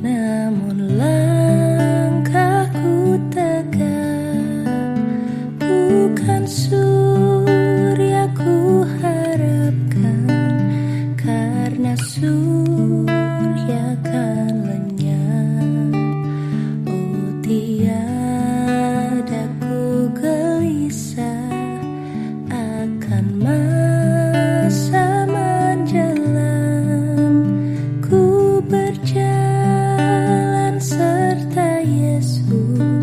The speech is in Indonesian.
Namun langkahku tegak Bukan suara. to